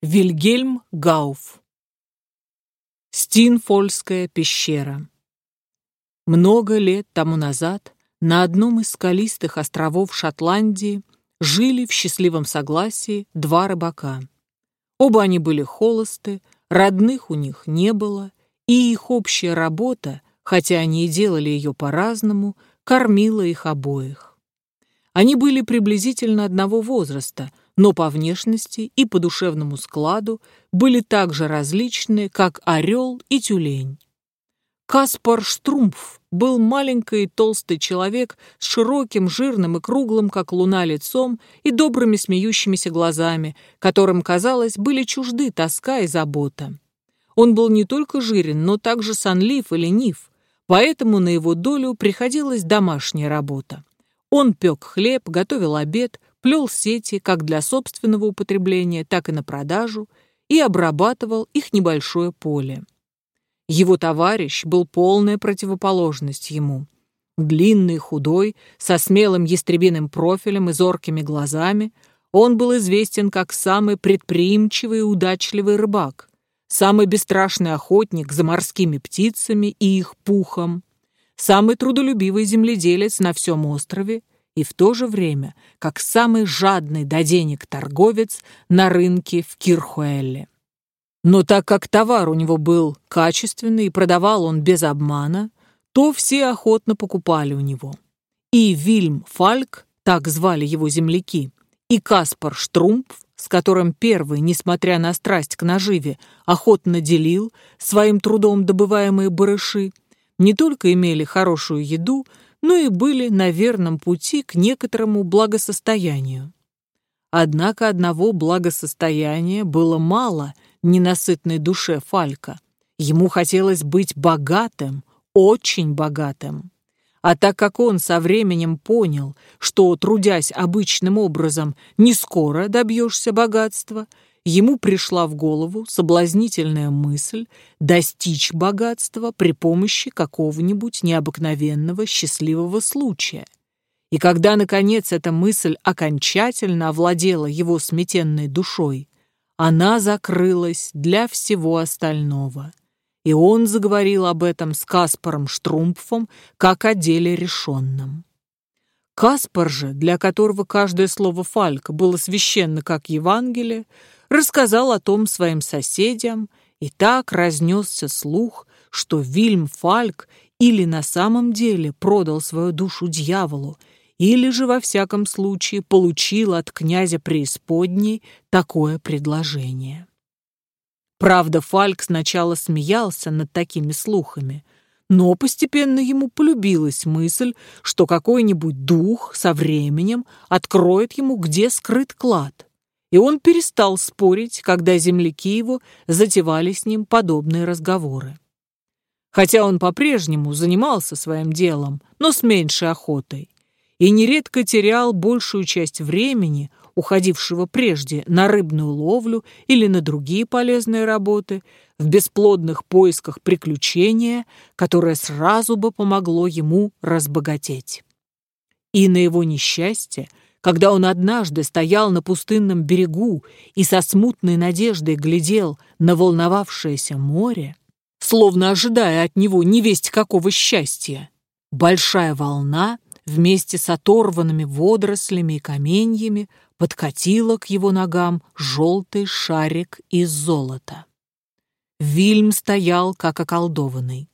Вильгельм Гауф. Стинфольская пещера. Много лет тому назад на одном из скалистых островов Шотландии жили в счастливом согласии два рыбака. Оба они были холосты, родных у них не было, и их общая работа, хотя они и делали ее по-разному, кормила их обоих. Они были приблизительно одного возраста – но по внешности и по душевному складу были так же различны, как орел и тюлень. Каспар Штрумф был маленький и толстый человек с широким, жирным и круглым, как луна, лицом и добрыми смеющимися глазами, которым, казалось, были чужды тоска и забота. Он был не только жирен, но также сонлив и ленив, поэтому на его долю приходилась домашняя работа. Он пек хлеб, готовил обед, плел сети как для собственного употребления, так и на продажу и обрабатывал их небольшое поле. Его товарищ был полная противоположность ему. Длинный, худой, со смелым ястребиным профилем и зоркими глазами, он был известен как самый предприимчивый и удачливый рыбак, самый бесстрашный охотник за морскими птицами и их пухом, самый трудолюбивый земледелец на всем острове и в то же время как самый жадный до денег торговец на рынке в Кирхуэлле. Но так как товар у него был качественный и продавал он без обмана, то все охотно покупали у него. И Вильм Фальк, так звали его земляки, и Каспар Штрумпф, с которым первый, несмотря на страсть к наживе, охотно делил своим трудом добываемые барыши, не только имели хорошую еду, но и были на верном пути к некоторому благосостоянию. Однако одного благосостояния было мало ненасытной душе Фалька. Ему хотелось быть богатым, очень богатым. А так как он со временем понял, что, трудясь обычным образом, не скоро добьешься богатства, ему пришла в голову соблазнительная мысль достичь богатства при помощи какого-нибудь необыкновенного счастливого случая. И когда, наконец, эта мысль окончательно овладела его сметенной душой, она закрылась для всего остального. И он заговорил об этом с Каспаром Штрумпфом как о деле решенном. Каспар же, для которого каждое слово Фалька было священно, как Евангелие, рассказал о том своим соседям, и так разнесся слух, что Вильм Фальк или на самом деле продал свою душу дьяволу, или же во всяком случае получил от князя преисподней такое предложение. Правда, Фальк сначала смеялся над такими слухами, но постепенно ему полюбилась мысль, что какой-нибудь дух со временем откроет ему, где скрыт клад и он перестал спорить, когда земляки его затевали с ним подобные разговоры. Хотя он по-прежнему занимался своим делом, но с меньшей охотой, и нередко терял большую часть времени, уходившего прежде на рыбную ловлю или на другие полезные работы, в бесплодных поисках приключения, которое сразу бы помогло ему разбогатеть. И на его несчастье – когда он однажды стоял на пустынном берегу и со смутной надеждой глядел на волновавшееся море, словно ожидая от него невесть какого счастья, большая волна вместе с оторванными водорослями и каменьями подкатила к его ногам желтый шарик из золота. Вильм стоял как околдованный.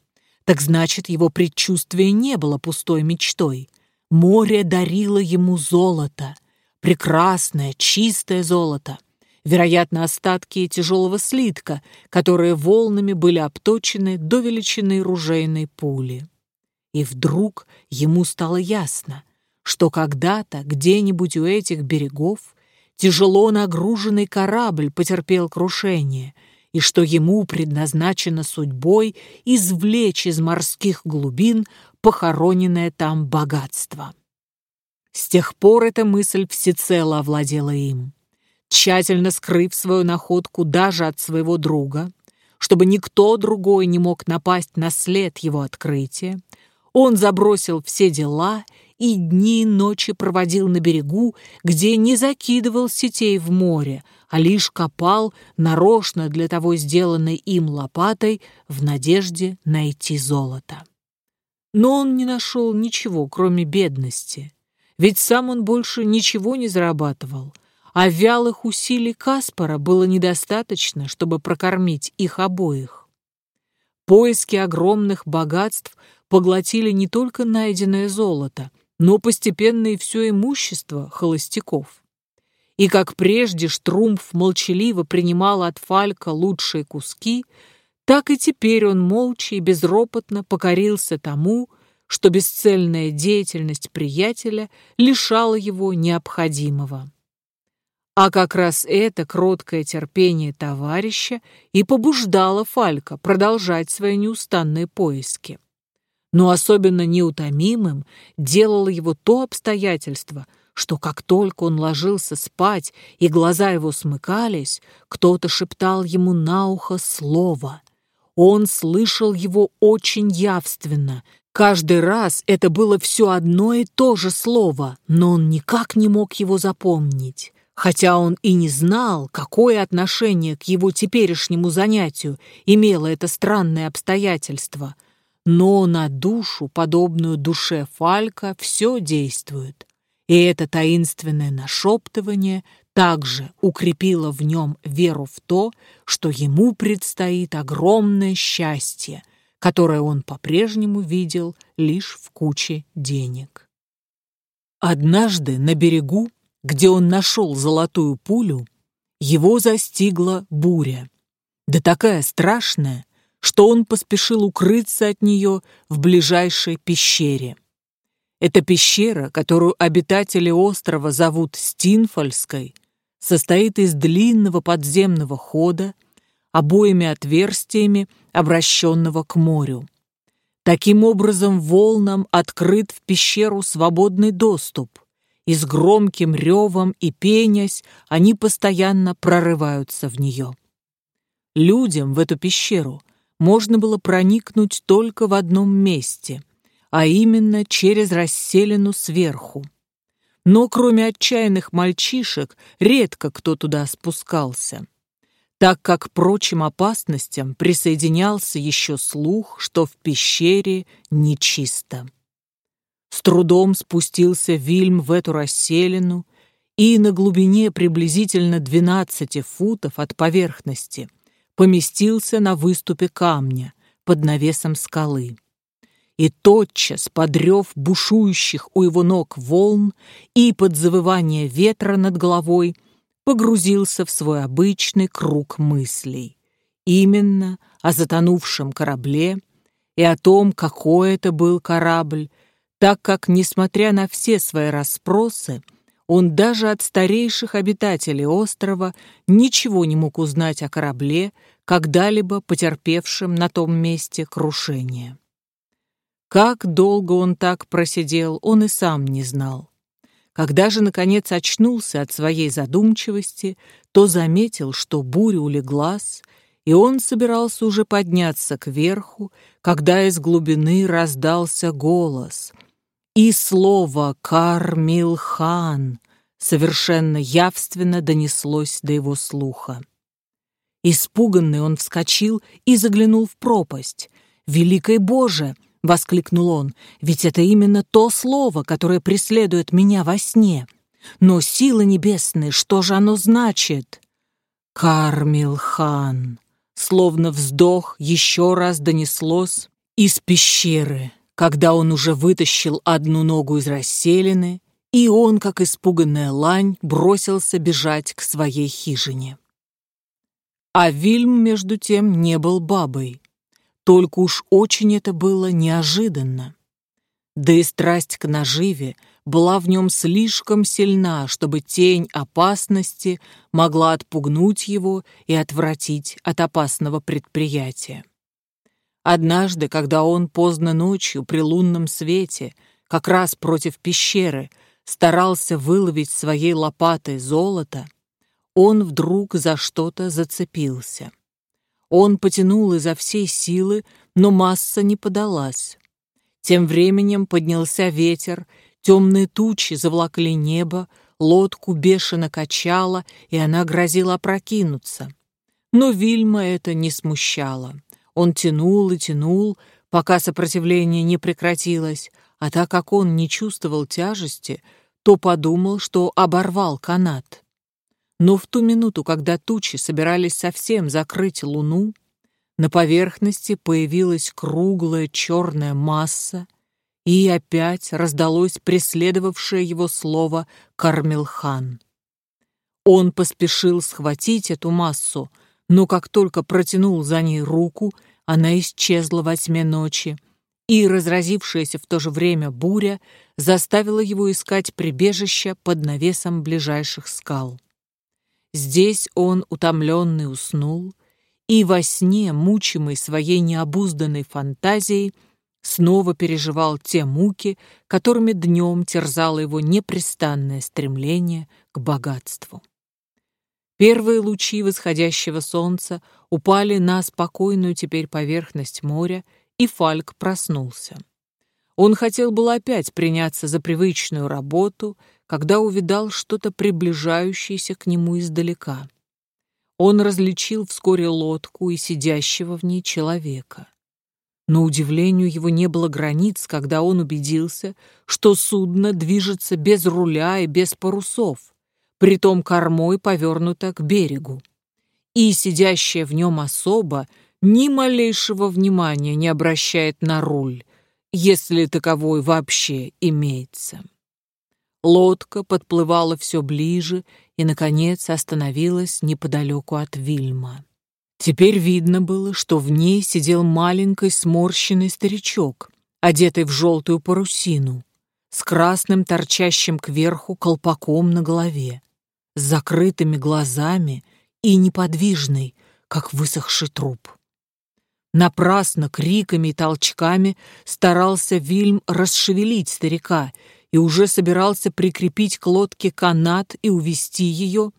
Так значит, его предчувствие не было пустой мечтой — Море дарило ему золото, прекрасное, чистое золото, вероятно, остатки тяжелого слитка, которые волнами были обточены до величины ружейной пули. И вдруг ему стало ясно, что когда-то где-нибудь у этих берегов тяжело нагруженный корабль потерпел крушение, и что ему предназначено судьбой извлечь из морских глубин похороненное там богатство. С тех пор эта мысль всецело овладела им. Тщательно скрыв свою находку даже от своего друга, чтобы никто другой не мог напасть на след его открытия, он забросил все дела и дни и ночи проводил на берегу, где не закидывал сетей в море, а лишь копал, нарочно для того сделанной им лопатой, в надежде найти золото. Но он не нашел ничего, кроме бедности, ведь сам он больше ничего не зарабатывал, а вялых усилий Каспара было недостаточно, чтобы прокормить их обоих. Поиски огромных богатств поглотили не только найденное золото, но постепенно и все имущество холостяков. И как прежде Штрумф молчаливо принимал от Фалька лучшие куски, так и теперь он молча и безропотно покорился тому, что бесцельная деятельность приятеля лишала его необходимого. А как раз это кроткое терпение товарища и побуждало Фалька продолжать свои неустанные поиски. Но особенно неутомимым делало его то обстоятельство – что как только он ложился спать и глаза его смыкались, кто-то шептал ему на ухо слово. Он слышал его очень явственно. Каждый раз это было все одно и то же слово, но он никак не мог его запомнить. Хотя он и не знал, какое отношение к его теперешнему занятию имело это странное обстоятельство, но на душу, подобную душе Фалька, все действует. И это таинственное нашептывание также укрепило в нем веру в то, что ему предстоит огромное счастье, которое он по-прежнему видел лишь в куче денег. Однажды на берегу, где он нашел золотую пулю, его застигла буря, да такая страшная, что он поспешил укрыться от нее в ближайшей пещере. Эта пещера, которую обитатели острова зовут Стинфольской, состоит из длинного подземного хода, обоими отверстиями, обращенного к морю. Таким образом, волнам открыт в пещеру свободный доступ, и с громким ревом и пенясь они постоянно прорываются в нее. Людям в эту пещеру можно было проникнуть только в одном месте — а именно через расселину сверху. Но кроме отчаянных мальчишек, редко кто туда спускался, так как к прочим опасностям присоединялся еще слух, что в пещере нечисто. С трудом спустился Вильм в эту расселину и на глубине приблизительно 12 футов от поверхности поместился на выступе камня под навесом скалы и тотчас подрев бушующих у его ног волн и под завывание ветра над головой погрузился в свой обычный круг мыслей. Именно о затонувшем корабле и о том, какой это был корабль, так как, несмотря на все свои расспросы, он даже от старейших обитателей острова ничего не мог узнать о корабле, когда-либо потерпевшем на том месте крушение. Как долго он так просидел, он и сам не знал. Когда же, наконец, очнулся от своей задумчивости, то заметил, что буря улеглась, и он собирался уже подняться кверху, когда из глубины раздался голос. И слово «Кармилхан» совершенно явственно донеслось до его слуха. Испуганный он вскочил и заглянул в пропасть. «Великой Боже!» — воскликнул он, — «ведь это именно то слово, которое преследует меня во сне. Но силы небесные, что же оно значит?» «Кармилхан», словно вздох, еще раз донеслось из пещеры, когда он уже вытащил одну ногу из расселины, и он, как испуганная лань, бросился бежать к своей хижине. А Вильм, между тем, не был бабой. Только уж очень это было неожиданно. Да и страсть к наживе была в нем слишком сильна, чтобы тень опасности могла отпугнуть его и отвратить от опасного предприятия. Однажды, когда он поздно ночью при лунном свете, как раз против пещеры, старался выловить своей лопатой золото, он вдруг за что-то зацепился. Он потянул изо всей силы, но масса не подалась. Тем временем поднялся ветер, темные тучи завлакли небо, лодку бешено качала, и она грозила опрокинуться. Но Вильма это не смущало. Он тянул и тянул, пока сопротивление не прекратилось, а так как он не чувствовал тяжести, то подумал, что оборвал канат. Но в ту минуту, когда тучи собирались совсем закрыть луну, на поверхности появилась круглая черная масса, и опять раздалось преследовавшее его слово «Кармелхан». Он поспешил схватить эту массу, но как только протянул за ней руку, она исчезла во тьме ночи, и разразившаяся в то же время буря заставила его искать прибежище под навесом ближайших скал. Здесь он, утомленный, уснул, и во сне, мучимый своей необузданной фантазией, снова переживал те муки, которыми днем терзало его непрестанное стремление к богатству. Первые лучи восходящего солнца упали на спокойную теперь поверхность моря, и Фальк проснулся. Он хотел было опять приняться за привычную работу, когда увидал что-то приближающееся к нему издалека. Он различил вскоре лодку и сидящего в ней человека. Но удивлению его не было границ, когда он убедился, что судно движется без руля и без парусов, притом кормой повернуто к берегу. И сидящая в нем особа ни малейшего внимания не обращает на руль, если таковой вообще имеется. Лодка подплывала все ближе и, наконец, остановилась неподалеку от Вильма. Теперь видно было, что в ней сидел маленький сморщенный старичок, одетый в желтую парусину, с красным торчащим кверху колпаком на голове, с закрытыми глазами и неподвижный, как высохший труп. Напрасно криками и толчками старался Вильм расшевелить старика и уже собирался прикрепить к лодке канат и увести ее,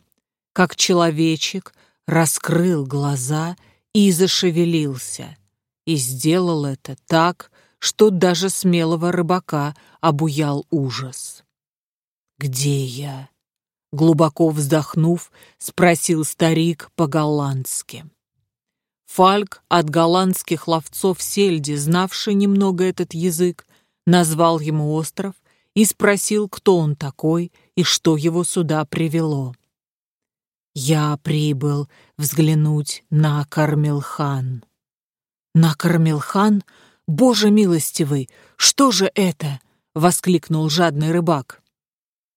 как человечек раскрыл глаза и зашевелился, и сделал это так, что даже смелого рыбака обуял ужас. «Где я?» Глубоко вздохнув, спросил старик по-голландски. Фальк от голландских ловцов сельди, знавший немного этот язык, назвал ему остров и спросил, кто он такой и что его сюда привело. «Я прибыл взглянуть на Кармелхан». «На Кармелхан? Боже милостивый, что же это?» — воскликнул жадный рыбак.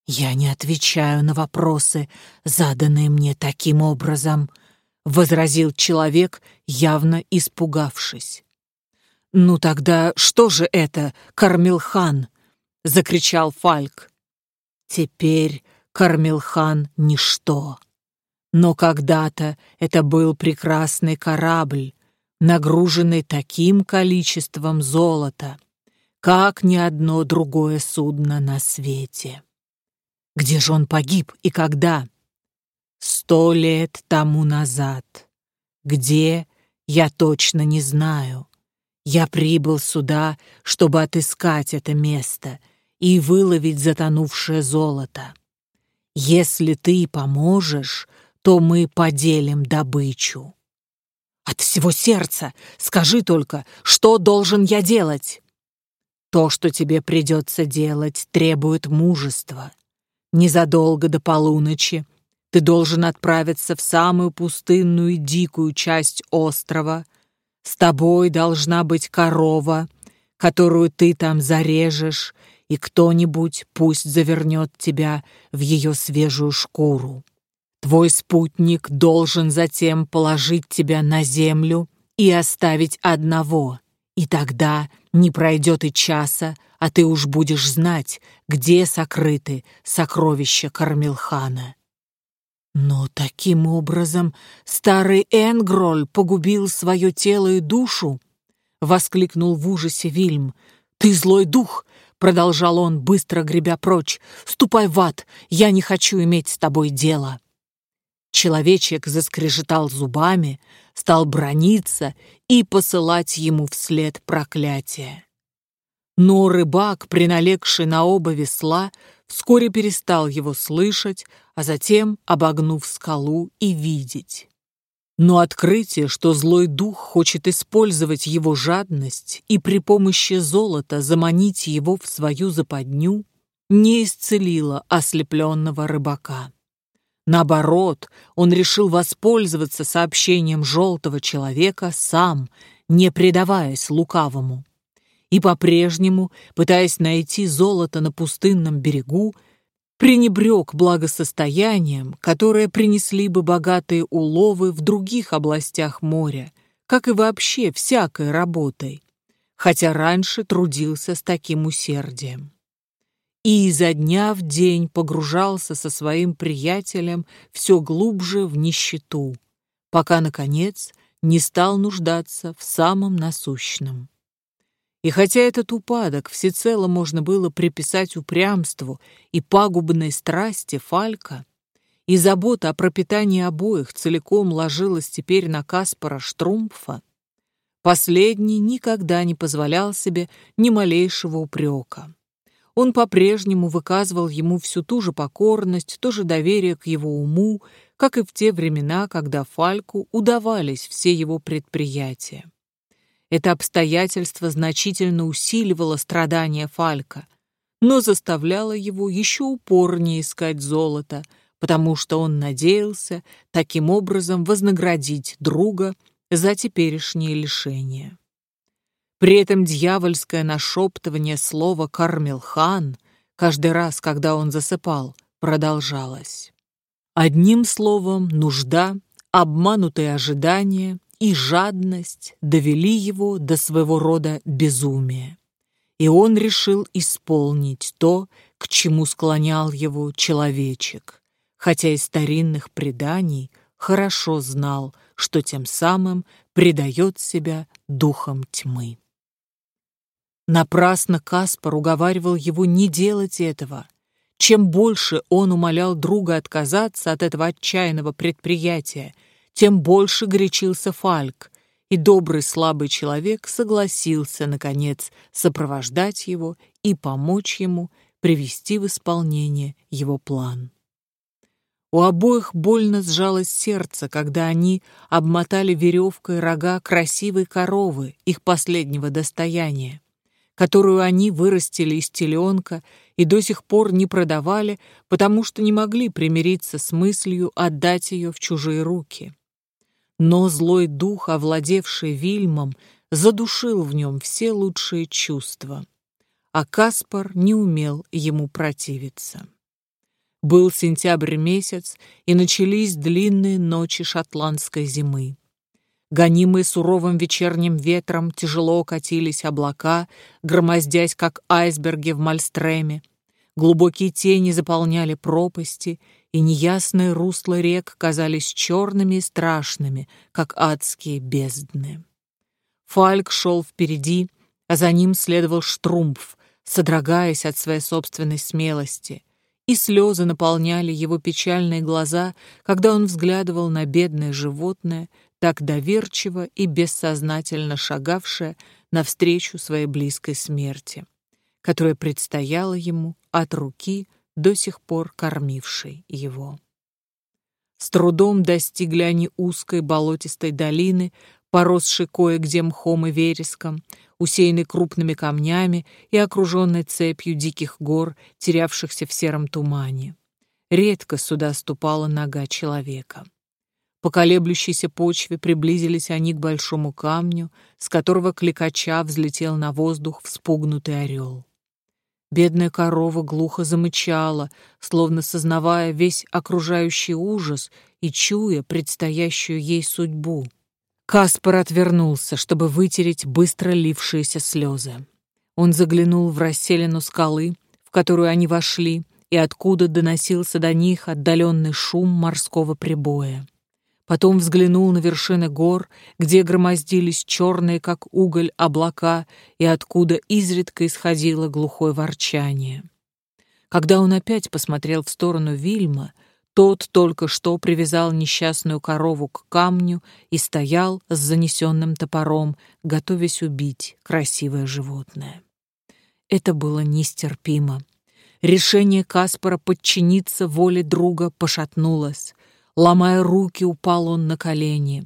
«Я не отвечаю на вопросы, заданные мне таким образом», — возразил человек, явно испугавшись. «Ну тогда что же это, Кармилхан?» — закричал Фальк. «Теперь Кармилхан — ничто. Но когда-то это был прекрасный корабль, нагруженный таким количеством золота, как ни одно другое судно на свете. Где же он погиб и когда?» Сто лет тому назад. Где, я точно не знаю. Я прибыл сюда, чтобы отыскать это место и выловить затонувшее золото. Если ты поможешь, то мы поделим добычу. От всего сердца скажи только, что должен я делать? То, что тебе придется делать, требует мужества. Незадолго до полуночи ты должен отправиться в самую пустынную и дикую часть острова. С тобой должна быть корова, которую ты там зарежешь, и кто-нибудь пусть завернет тебя в ее свежую шкуру. Твой спутник должен затем положить тебя на землю и оставить одного, и тогда не пройдет и часа, а ты уж будешь знать, где сокрыты сокровища Кармилхана. Но таким образом старый Энгроль погубил свое тело и душу? Воскликнул в ужасе Вильм. Ты злой дух! Продолжал он, быстро гребя прочь. «Ступай в ад! Я не хочу иметь с тобой дело!» Человечек заскрежетал зубами, стал брониться и посылать ему вслед проклятие. Но рыбак, приналегший на оба весла, вскоре перестал его слышать, а затем обогнув скалу и видеть. Но открытие, что злой дух хочет использовать его жадность и при помощи золота заманить его в свою западню, не исцелило ослепленного рыбака. Наоборот, он решил воспользоваться сообщением желтого человека сам, не предаваясь лукавому. И по-прежнему, пытаясь найти золото на пустынном берегу, пренебрег благосостоянием, которое принесли бы богатые уловы в других областях моря, как и вообще всякой работой, хотя раньше трудился с таким усердием. И изо дня в день погружался со своим приятелем все глубже в нищету, пока, наконец, не стал нуждаться в самом насущном. И хотя этот упадок всецело можно было приписать упрямству и пагубной страсти Фалька, и забота о пропитании обоих целиком ложилась теперь на Каспара Штрумпфа, последний никогда не позволял себе ни малейшего упрека. Он по-прежнему выказывал ему всю ту же покорность, то же доверие к его уму, как и в те времена, когда Фальку удавались все его предприятия. Это обстоятельство значительно усиливало страдания Фалька, но заставляло его еще упорнее искать золото, потому что он надеялся таким образом вознаградить друга за теперешнее лишение. При этом дьявольское нашептывание слова «Кармелхан» каждый раз, когда он засыпал, продолжалось. Одним словом, нужда, обманутые ожидания и жадность довели его до своего рода безумия. И он решил исполнить то, к чему склонял его человечек, хотя из старинных преданий хорошо знал, что тем самым предает себя духом тьмы. Напрасно Каспар уговаривал его не делать этого. Чем больше он умолял друга отказаться от этого отчаянного предприятия – тем больше горячился Фальк, и добрый слабый человек согласился, наконец, сопровождать его и помочь ему привести в исполнение его план. У обоих больно сжалось сердце, когда они обмотали веревкой рога красивой коровы, их последнего достояния, которую они вырастили из теленка и до сих пор не продавали, потому что не могли примириться с мыслью отдать ее в чужие руки. Но злой дух, овладевший Вильмом, задушил в нем все лучшие чувства, а Каспар не умел ему противиться. Был сентябрь месяц, и начались длинные ночи шотландской зимы. Гонимые суровым вечерним ветром тяжело катились облака, громоздясь, как айсберги в Мальстреме. Глубокие тени заполняли пропасти, и неясные русла рек казались черными и страшными, как адские бездны. Фальк шел впереди, а за ним следовал Штрумпф, содрогаясь от своей собственной смелости, и слезы наполняли его печальные глаза, когда он взглядывал на бедное животное, так доверчиво и бессознательно шагавшее навстречу своей близкой смерти, которая предстояла ему от руки до сих пор кормивший его. С трудом достигли они узкой болотистой долины, поросшей кое-где мхом и вереском, усеянной крупными камнями и окруженной цепью диких гор, терявшихся в сером тумане. Редко сюда ступала нога человека. По колеблющейся почве приблизились они к большому камню, с которого кликача взлетел на воздух вспугнутый орел. Бедная корова глухо замычала, словно сознавая весь окружающий ужас и чуя предстоящую ей судьбу. Каспар отвернулся, чтобы вытереть быстро лившиеся слезы. Он заглянул в расселину скалы, в которую они вошли, и откуда доносился до них отдаленный шум морского прибоя. Потом взглянул на вершины гор, где громоздились черные, как уголь, облака, и откуда изредка исходило глухое ворчание. Когда он опять посмотрел в сторону Вильма, тот только что привязал несчастную корову к камню и стоял с занесенным топором, готовясь убить красивое животное. Это было нестерпимо. Решение Каспара подчиниться воле друга пошатнулось. Ломая руки, упал он на колени.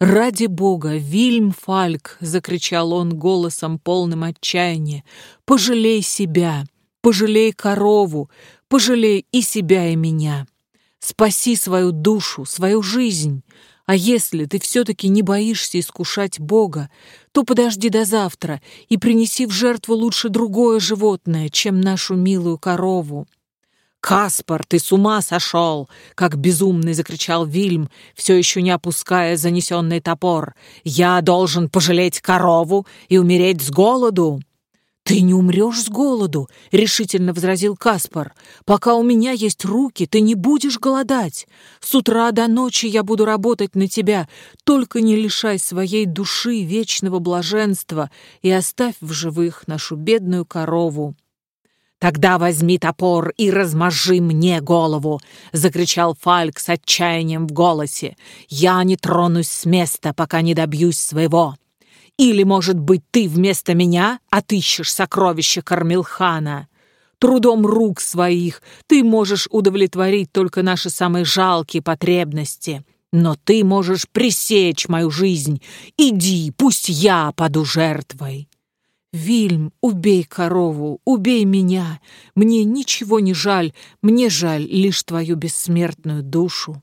«Ради бога, Вильм Фальк!» — закричал он голосом полным отчаяния. «Пожалей себя, пожалей корову, пожалей и себя, и меня. Спаси свою душу, свою жизнь. А если ты все-таки не боишься искушать Бога, то подожди до завтра и принеси в жертву лучше другое животное, чем нашу милую корову». «Каспар, ты с ума сошел!» — как безумный закричал Вильм, все еще не опуская занесенный топор. «Я должен пожалеть корову и умереть с голоду!» «Ты не умрешь с голоду», — решительно возразил Каспар. «Пока у меня есть руки, ты не будешь голодать. С утра до ночи я буду работать на тебя. Только не лишай своей души вечного блаженства и оставь в живых нашу бедную корову». «Тогда возьми топор и размажи мне голову!» — закричал Фальк с отчаянием в голосе. «Я не тронусь с места, пока не добьюсь своего!» Или, может быть, ты вместо меня отыщешь сокровища Кармилхана? Трудом рук своих ты можешь удовлетворить только наши самые жалкие потребности. Но ты можешь пресечь мою жизнь. Иди, пусть я паду жертвой. «Вильм, убей корову, убей меня. Мне ничего не жаль, мне жаль лишь твою бессмертную душу».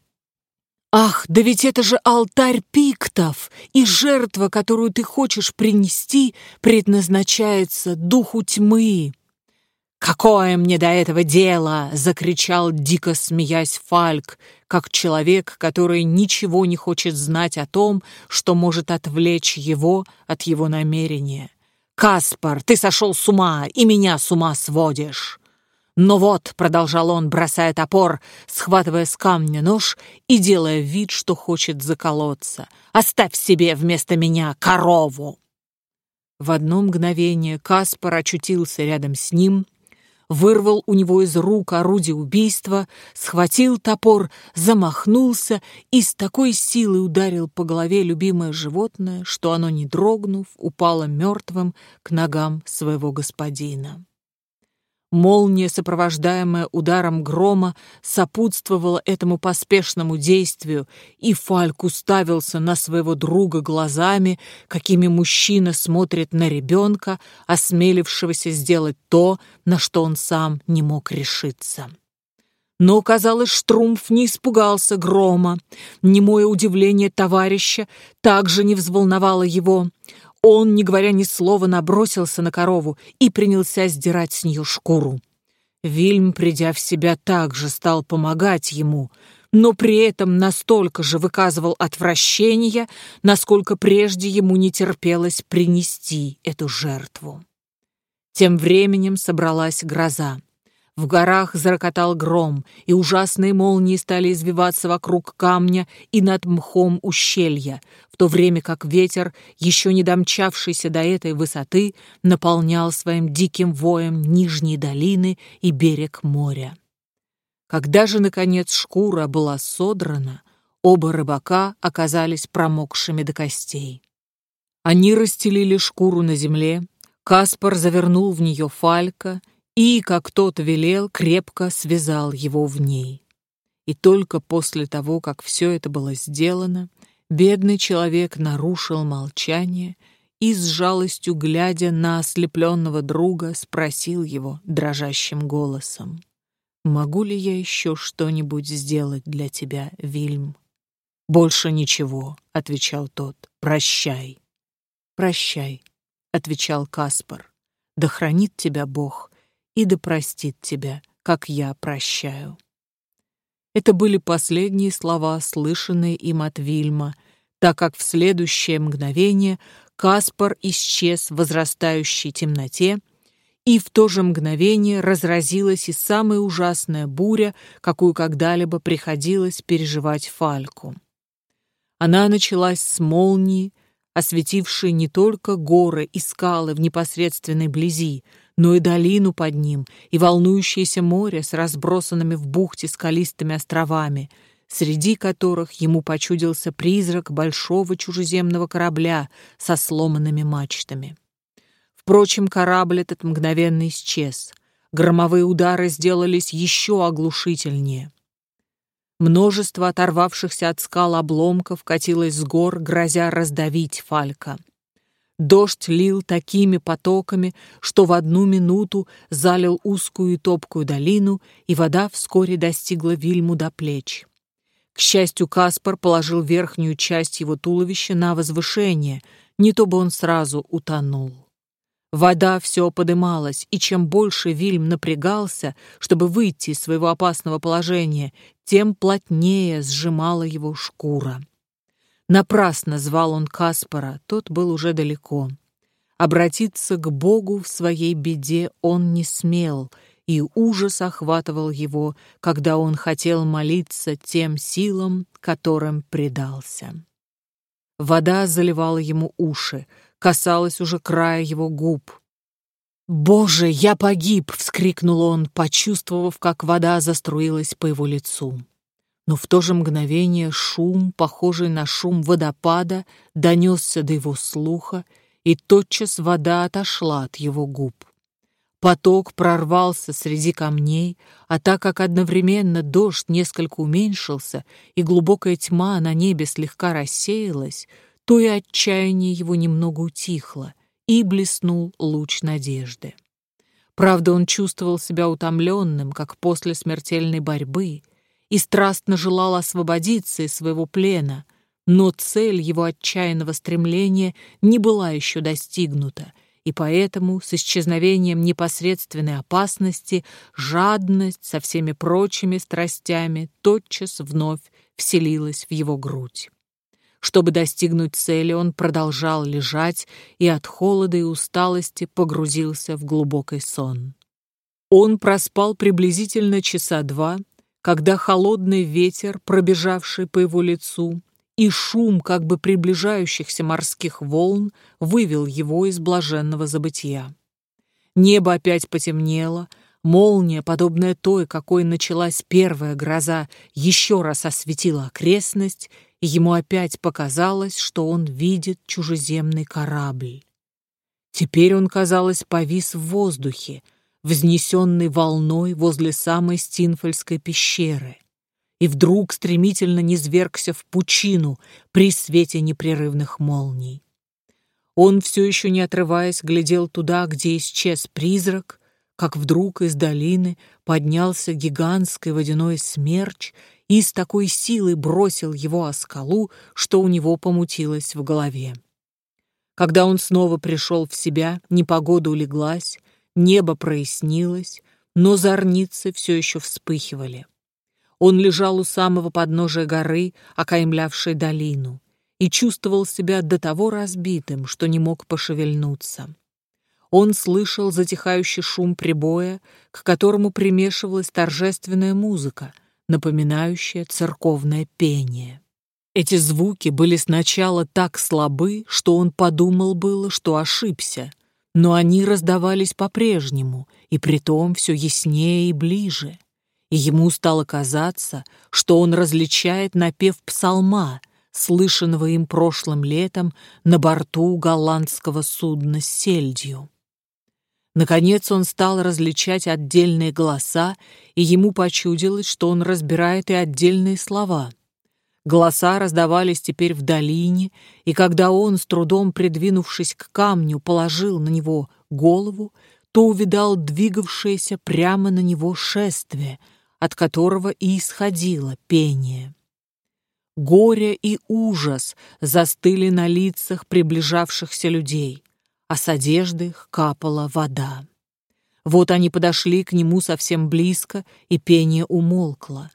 «Ах, да ведь это же алтарь пиктов, и жертва, которую ты хочешь принести, предназначается духу тьмы!» «Какое мне до этого дело?» — закричал, дико смеясь Фальк, как человек, который ничего не хочет знать о том, что может отвлечь его от его намерения. «Каспар, ты сошел с ума и меня с ума сводишь!» «Но вот», — продолжал он, бросая топор, схватывая с камня нож и делая вид, что хочет заколоться, «оставь себе вместо меня корову!» В одно мгновение Каспар очутился рядом с ним, вырвал у него из рук орудие убийства, схватил топор, замахнулся и с такой силой ударил по голове любимое животное, что оно, не дрогнув, упало мертвым к ногам своего господина. Молния, сопровождаемая ударом грома, сопутствовала этому поспешному действию, и Фальк уставился на своего друга глазами, какими мужчина смотрит на ребенка, осмелившегося сделать то, на что он сам не мог решиться. Но, казалось, Штрумф не испугался грома. Немое удивление товарища также не взволновало его. Он, не говоря ни слова, набросился на корову и принялся сдирать с нее шкуру. Вильм, придя в себя, также стал помогать ему, но при этом настолько же выказывал отвращение, насколько прежде ему не терпелось принести эту жертву. Тем временем собралась гроза. В горах зарокотал гром, и ужасные молнии стали извиваться вокруг камня и над мхом ущелья, в то время как ветер, еще не домчавшийся до этой высоты, наполнял своим диким воем нижние долины и берег моря. Когда же, наконец, шкура была содрана, оба рыбака оказались промокшими до костей. Они расстелили шкуру на земле, Каспар завернул в нее фалька и, как тот велел, крепко связал его в ней. И только после того, как все это было сделано, бедный человек нарушил молчание и с жалостью, глядя на ослепленного друга, спросил его дрожащим голосом. «Могу ли я еще что-нибудь сделать для тебя, Вильм?» «Больше ничего», — отвечал тот. «Прощай». «Прощай», — отвечал Каспар. «Да хранит тебя Бог и да простит тебя, как я прощаю». Это были последние слова, слышанные им от Вильма, так как в следующее мгновение Каспар исчез в возрастающей темноте, и в то же мгновение разразилась и самая ужасная буря, какую когда-либо приходилось переживать Фальку. Она началась с молнии, осветившей не только горы и скалы в непосредственной близи, но и долину под ним, и волнующееся море с разбросанными в бухте скалистыми островами, среди которых ему почудился призрак большого чужеземного корабля со сломанными мачтами. Впрочем, корабль этот мгновенно исчез. громовые удары сделались еще оглушительнее. Множество оторвавшихся от скал обломков катилось с гор, грозя раздавить Фалька. Дождь лил такими потоками, что в одну минуту залил узкую и топкую долину, и вода вскоре достигла Вильму до плеч. К счастью, Каспар положил верхнюю часть его туловища на возвышение, не то бы он сразу утонул. Вода все подымалась, и чем больше Вильм напрягался, чтобы выйти из своего опасного положения, тем плотнее сжимала его шкура. Напрасно звал он Каспара, тот был уже далеко. Обратиться к Богу в своей беде он не смел, и ужас охватывал его, когда он хотел молиться тем силам, которым предался. Вода заливала ему уши, касалась уже края его губ. «Боже, я погиб!» — вскрикнул он, почувствовав, как вода заструилась по его лицу но в то же мгновение шум, похожий на шум водопада, донесся до его слуха, и тотчас вода отошла от его губ. Поток прорвался среди камней, а так как одновременно дождь несколько уменьшился и глубокая тьма на небе слегка рассеялась, то и отчаяние его немного утихло, и блеснул луч надежды. Правда, он чувствовал себя утомленным, как после смертельной борьбы, и страстно желал освободиться из своего плена, но цель его отчаянного стремления не была еще достигнута, и поэтому с исчезновением непосредственной опасности жадность со всеми прочими страстями тотчас вновь вселилась в его грудь. Чтобы достигнуть цели, он продолжал лежать и от холода и усталости погрузился в глубокий сон. Он проспал приблизительно часа два, когда холодный ветер, пробежавший по его лицу, и шум как бы приближающихся морских волн вывел его из блаженного забытия. Небо опять потемнело, молния, подобная той, какой началась первая гроза, еще раз осветила окрестность, и ему опять показалось, что он видит чужеземный корабль. Теперь он, казалось, повис в воздухе, взнесенный волной возле самой Стинфольской пещеры, и вдруг стремительно низвергся в пучину при свете непрерывных молний. Он, все еще не отрываясь, глядел туда, где исчез призрак, как вдруг из долины поднялся гигантский водяной смерч и с такой силой бросил его о скалу, что у него помутилось в голове. Когда он снова пришел в себя, непогода улеглась, Небо прояснилось, но зорницы все еще вспыхивали. Он лежал у самого подножия горы, окаймлявшей долину, и чувствовал себя до того разбитым, что не мог пошевельнуться. Он слышал затихающий шум прибоя, к которому примешивалась торжественная музыка, напоминающая церковное пение. Эти звуки были сначала так слабы, что он подумал было, что ошибся, но они раздавались по-прежнему, и притом все яснее и ближе. И ему стало казаться, что он различает напев псалма, слышанного им прошлым летом на борту голландского судна с сельдью. Наконец он стал различать отдельные голоса, и ему почудилось, что он разбирает и отдельные слова — Голоса раздавались теперь в долине, и когда он, с трудом придвинувшись к камню, положил на него голову, то увидал двигавшееся прямо на него шествие, от которого и исходило пение. Горе и ужас застыли на лицах приближавшихся людей, а с одежды их капала вода. Вот они подошли к нему совсем близко, и пение умолкло.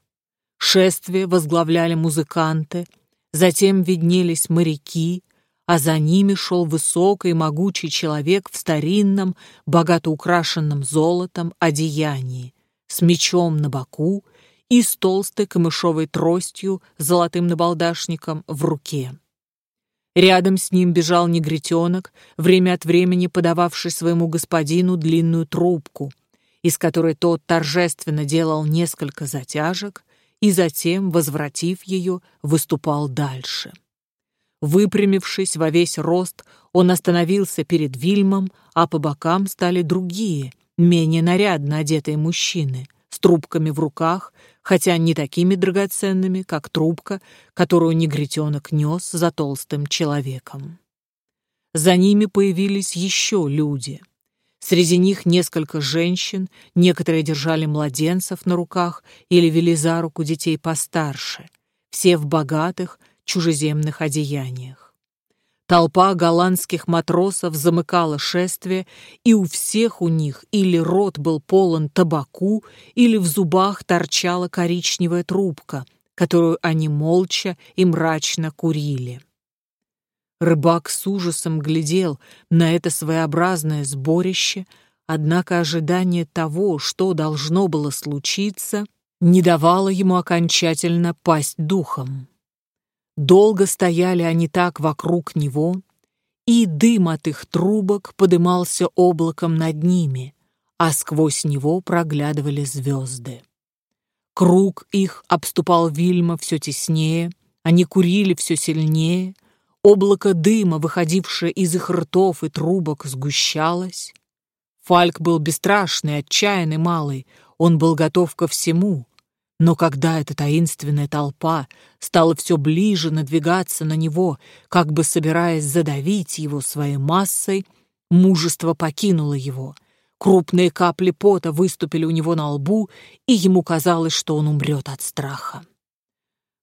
Шествие возглавляли музыканты, затем виднелись моряки, а за ними шел высокий могучий человек в старинном, богато украшенном золотом одеянии, с мечом на боку и с толстой камышовой тростью с золотым набалдашником в руке. Рядом с ним бежал негритенок, время от времени подававший своему господину длинную трубку, из которой тот торжественно делал несколько затяжек и затем, возвратив ее, выступал дальше. Выпрямившись во весь рост, он остановился перед Вильмом, а по бокам стали другие, менее нарядно одетые мужчины, с трубками в руках, хотя не такими драгоценными, как трубка, которую негритенок нес за толстым человеком. За ними появились еще люди. Среди них несколько женщин, некоторые держали младенцев на руках или вели за руку детей постарше, все в богатых чужеземных одеяниях. Толпа голландских матросов замыкала шествие, и у всех у них или рот был полон табаку, или в зубах торчала коричневая трубка, которую они молча и мрачно курили. Рыбак с ужасом глядел на это своеобразное сборище, однако ожидание того, что должно было случиться, не давало ему окончательно пасть духом. Долго стояли они так вокруг него, и дым от их трубок подымался облаком над ними, а сквозь него проглядывали звезды. Круг их обступал Вильма все теснее, они курили все сильнее, облако дыма, выходившее из их ртов и трубок, сгущалось. Фальк был бесстрашный, отчаянный малый, он был готов ко всему, но когда эта таинственная толпа стала все ближе надвигаться на него, как бы собираясь задавить его своей массой, мужество покинуло его. Крупные капли пота выступили у него на лбу, и ему казалось, что он умрет от страха.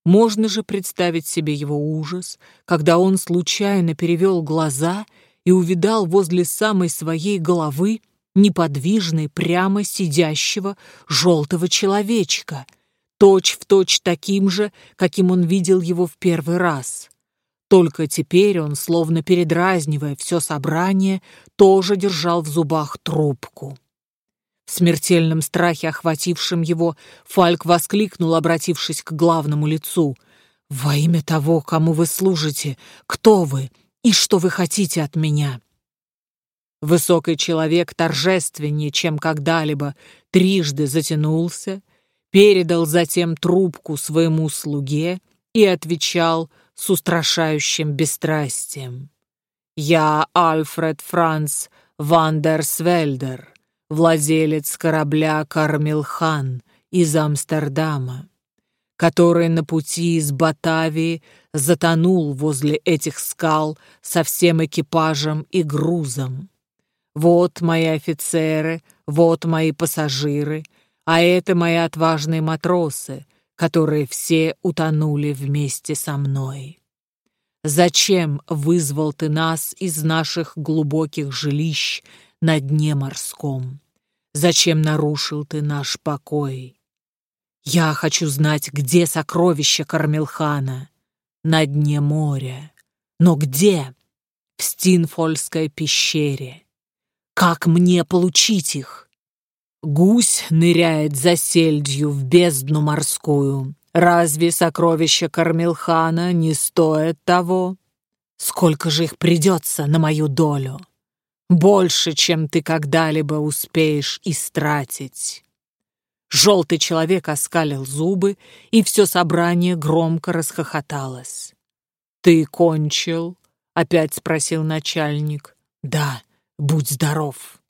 Можно же представить себе его ужас, когда он случайно перевел глаза и увидал возле самой своей головы неподвижный, прямо сидящего желтого человечка — точь-в-точь таким же, каким он видел его в первый раз. Только теперь он, словно передразнивая все собрание, тоже держал в зубах трубку. В смертельном страхе, охватившем его, Фальк воскликнул, обратившись к главному лицу. «Во имя того, кому вы служите, кто вы и что вы хотите от меня?» Высокий человек торжественнее, чем когда-либо, трижды затянулся передал затем трубку своему слуге и отвечал с устрашающим бесстрастием. «Я Альфред Франц Вандерсвельдер, владелец корабля «Кармелхан» из Амстердама, который на пути из Батавии затонул возле этих скал со всем экипажем и грузом. Вот мои офицеры, вот мои пассажиры — а это мои отважные матросы, которые все утонули вместе со мной. Зачем вызвал ты нас из наших глубоких жилищ на дне морском? Зачем нарушил ты наш покой? Я хочу знать, где сокровища Кармелхана. На дне моря. Но где? В Стинфольской пещере. Как мне получить их? Гусь ныряет за сельдью в бездну морскую. Разве сокровища Кармелхана не стоят того? Сколько же их придется на мою долю? Больше, чем ты когда-либо успеешь истратить. Желтый человек оскалил зубы, и все собрание громко расхохоталось. «Ты кончил?» — опять спросил начальник. «Да, будь здоров.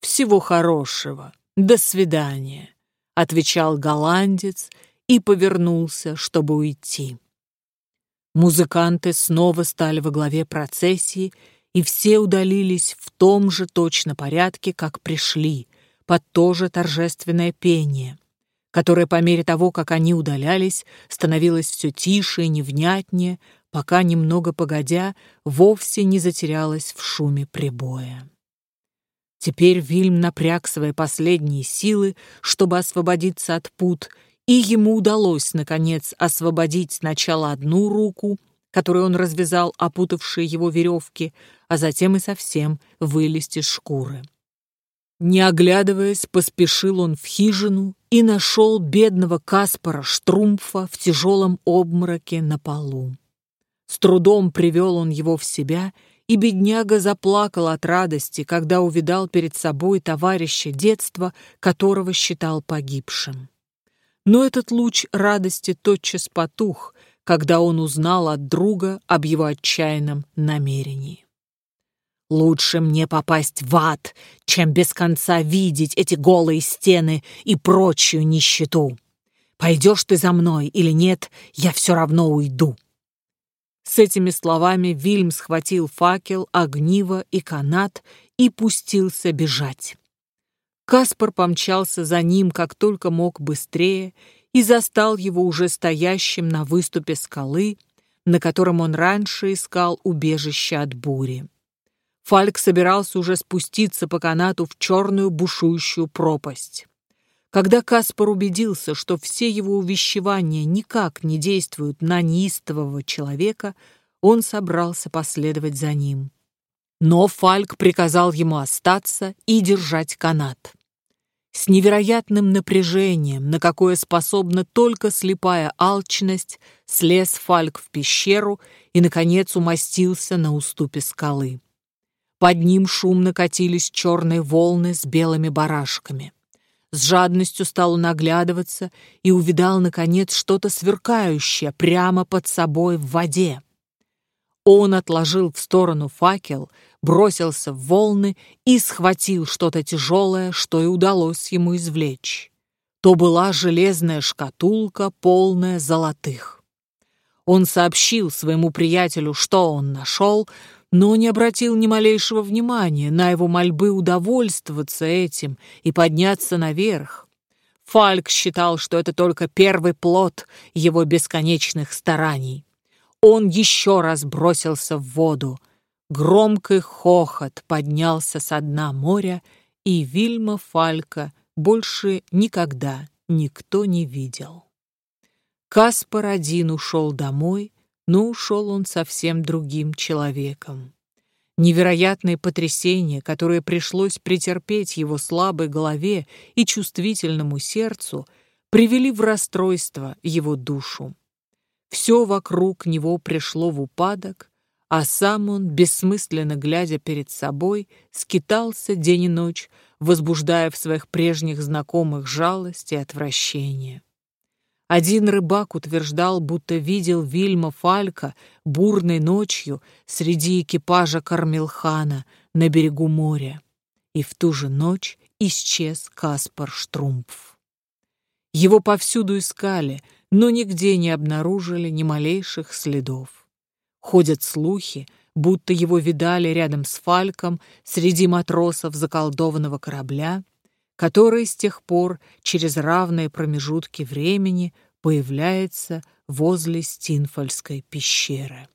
Всего хорошего». «До свидания», — отвечал голландец и повернулся, чтобы уйти. Музыканты снова стали во главе процессии, и все удалились в том же точно порядке, как пришли, под то же торжественное пение, которое по мере того, как они удалялись, становилось все тише и невнятнее, пока, немного погодя, вовсе не затерялось в шуме прибоя. Теперь Вильм напряг свои последние силы, чтобы освободиться от пут, и ему удалось, наконец, освободить сначала одну руку, которой он развязал опутавшие его веревки, а затем и совсем вылезть из шкуры. Не оглядываясь, поспешил он в хижину и нашел бедного Каспара Штрумфа в тяжелом обмороке на полу. С трудом привел он его в себя и бедняга заплакал от радости, когда увидал перед собой товарища детства, которого считал погибшим. Но этот луч радости тотчас потух, когда он узнал от друга об его отчаянном намерении. Лучше мне попасть в ад, чем без конца видеть эти голые стены и прочую нищету. Пойдешь ты за мной или нет, я все равно уйду». С этими словами Вильм схватил факел, огниво и канат и пустился бежать. Каспар помчался за ним, как только мог быстрее, и застал его уже стоящим на выступе скалы, на котором он раньше искал убежище от бури. Фальк собирался уже спуститься по канату в черную бушующую пропасть. Когда Каспар убедился, что все его увещевания никак не действуют на неистового человека, он собрался последовать за ним. Но Фальк приказал ему остаться и держать канат. С невероятным напряжением, на какое способна только слепая алчность, слез Фальк в пещеру и, наконец, умостился на уступе скалы. Под ним шумно катились черные волны с белыми барашками. С жадностью стал наглядываться и увидал, наконец, что-то сверкающее прямо под собой в воде. Он отложил в сторону факел, бросился в волны и схватил что-то тяжелое, что и удалось ему извлечь. То была железная шкатулка, полная золотых. Он сообщил своему приятелю, что он нашел, но не обратил ни малейшего внимания на его мольбы удовольствоваться этим и подняться наверх. Фальк считал, что это только первый плод его бесконечных стараний. Он еще раз бросился в воду. Громкий хохот поднялся со дна моря, и Вильма Фалька больше никогда никто не видел. Каспар один ушел домой, но ушел он совсем другим человеком. Невероятные потрясения, которые пришлось претерпеть его слабой голове и чувствительному сердцу, привели в расстройство его душу. Все вокруг него пришло в упадок, а сам он, бессмысленно глядя перед собой, скитался день и ночь, возбуждая в своих прежних знакомых жалость и отвращение. Один рыбак утверждал, будто видел Вильма Фалька бурной ночью среди экипажа Кармелхана на берегу моря. И в ту же ночь исчез Каспар Штрумпф. Его повсюду искали, но нигде не обнаружили ни малейших следов. Ходят слухи, будто его видали рядом с Фальком среди матросов заколдованного корабля — который с тех пор через равные промежутки времени появляется возле Стинфольской пещеры.